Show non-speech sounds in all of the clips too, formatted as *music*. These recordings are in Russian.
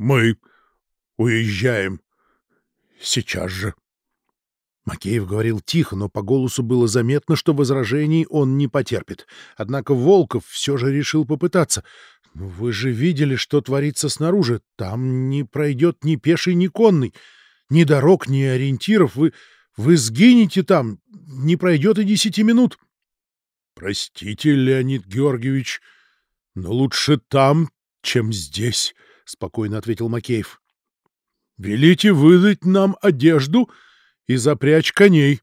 Мы уезжаем сейчас же. Макеев говорил тихо, но по голосу было заметно, что возражений он не потерпит. Однако Волков все же решил попытаться. «Ну, «Вы же видели, что творится снаружи. Там не пройдет ни пеший, ни конный. Ни дорог, ни ориентиров. Вы, вы сгинете там. Не пройдет и десяти минут». «Простите, Леонид Георгиевич, но лучше там, чем здесь», — спокойно ответил Макеев. «Велите выдать нам одежду и запрячь коней».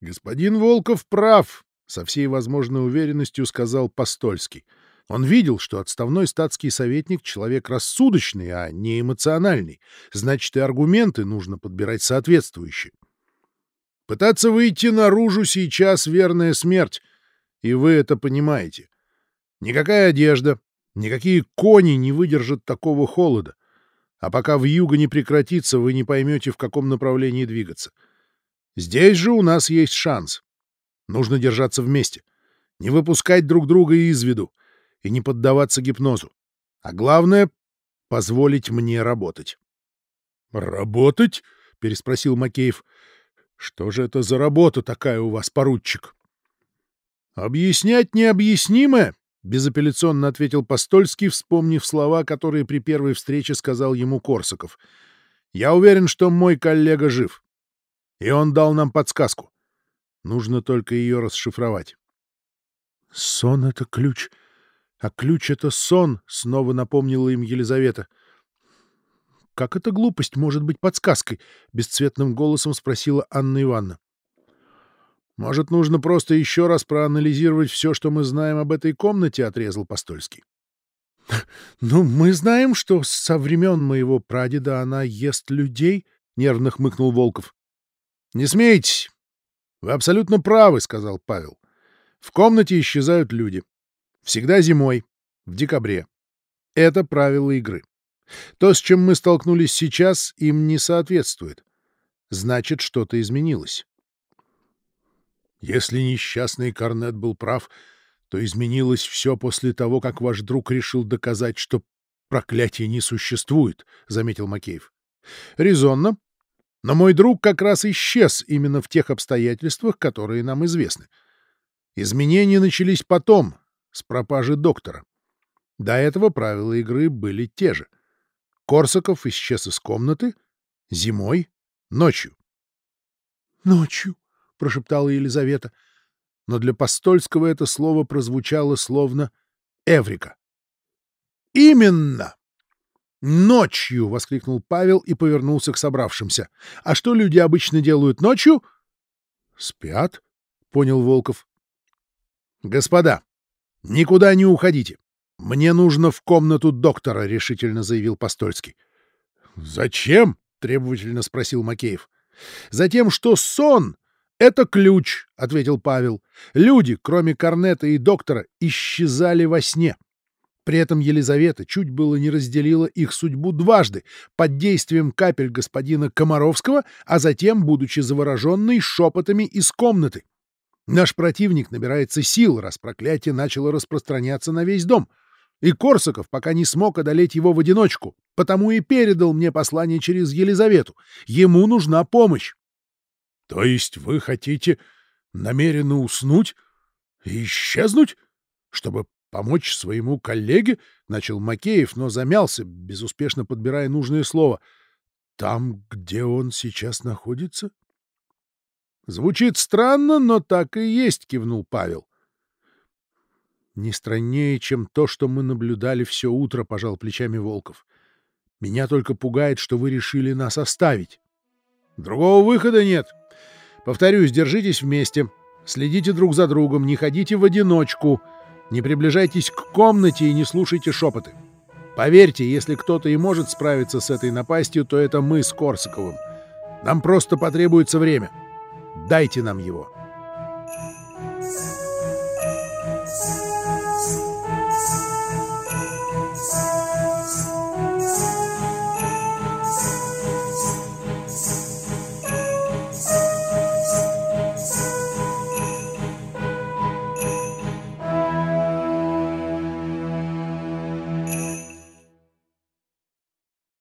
«Господин Волков прав», — со всей возможной уверенностью сказал Постольский. Он видел, что отставной статский советник — человек рассудочный, а не эмоциональный. Значит, и аргументы нужно подбирать соответствующие. Пытаться выйти наружу сейчас — верная смерть, и вы это понимаете. Никакая одежда, никакие кони не выдержат такого холода. А пока вьюга не прекратится, вы не поймете, в каком направлении двигаться. Здесь же у нас есть шанс. Нужно держаться вместе, не выпускать друг друга из виду и не поддаваться гипнозу. А главное — позволить мне работать. «Работать?» — переспросил Макеев. «Что же это за работа такая у вас, поручик?» «Объяснять необъяснимое», — безапелляционно ответил Постольский, вспомнив слова, которые при первой встрече сказал ему Корсаков. «Я уверен, что мой коллега жив. И он дал нам подсказку. Нужно только ее расшифровать». «Сон — это ключ», а ключ — это сон, — снова напомнила им Елизавета. — Как эта глупость может быть подсказкой? — бесцветным голосом спросила Анна Ивановна. — Может, нужно просто еще раз проанализировать все, что мы знаем об этой комнате? — отрезал Постольский. *laughs* — Ну, мы знаем, что со времен моего прадеда она ест людей, — нервно хмыкнул Волков. — Не смейтесь. — Вы абсолютно правы, — сказал Павел. — В комнате исчезают люди. — Всегда зимой, в декабре. Это правило игры. То, с чем мы столкнулись сейчас, им не соответствует. Значит, что-то изменилось. Если несчастный Корнет был прав, то изменилось все после того, как ваш друг решил доказать, что проклятие не существует, — заметил Макеев. — Резонно. Но мой друг как раз исчез именно в тех обстоятельствах, которые нам известны. Изменения начались потом, с пропажи доктора. До этого правила игры были те же. Корсаков исчез из комнаты зимой, ночью. — Ночью, — прошептала Елизавета. Но для Постольского это слово прозвучало словно «Эврика». «Именно!» «Ночью!» — воскликнул Павел и повернулся к собравшимся. «А что люди обычно делают ночью?» «Спят», — понял Волков. «Господа, «Никуда не уходите. Мне нужно в комнату доктора», — решительно заявил Постольский. «Зачем?» — требовательно спросил Макеев. «Затем, что сон — это ключ», — ответил Павел. «Люди, кроме Корнета и доктора, исчезали во сне». При этом Елизавета чуть было не разделила их судьбу дважды, под действием капель господина Комаровского, а затем, будучи завороженной, шепотами из комнаты. Наш противник набирается сил, раз проклятие начало распространяться на весь дом. И Корсаков пока не смог одолеть его в одиночку, потому и передал мне послание через Елизавету. Ему нужна помощь. — То есть вы хотите намеренно уснуть и исчезнуть, чтобы помочь своему коллеге? — начал Макеев, но замялся, безуспешно подбирая нужное слово. — Там, где он сейчас находится? — Звучит странно, но так и есть, кивнул Павел. Не страннее, чем то, что мы наблюдали все утро, пожал плечами Волков. Меня только пугает, что вы решили нас оставить. Другого выхода нет. Повторюсь, держитесь вместе, следите друг за другом, не ходите в одиночку, не приближайтесь к комнате и не слушайте шепоты. Поверьте, если кто-то и может справиться с этой напастью, то это мы с Корсаковым. Нам просто потребуется время. — Дайте нам его.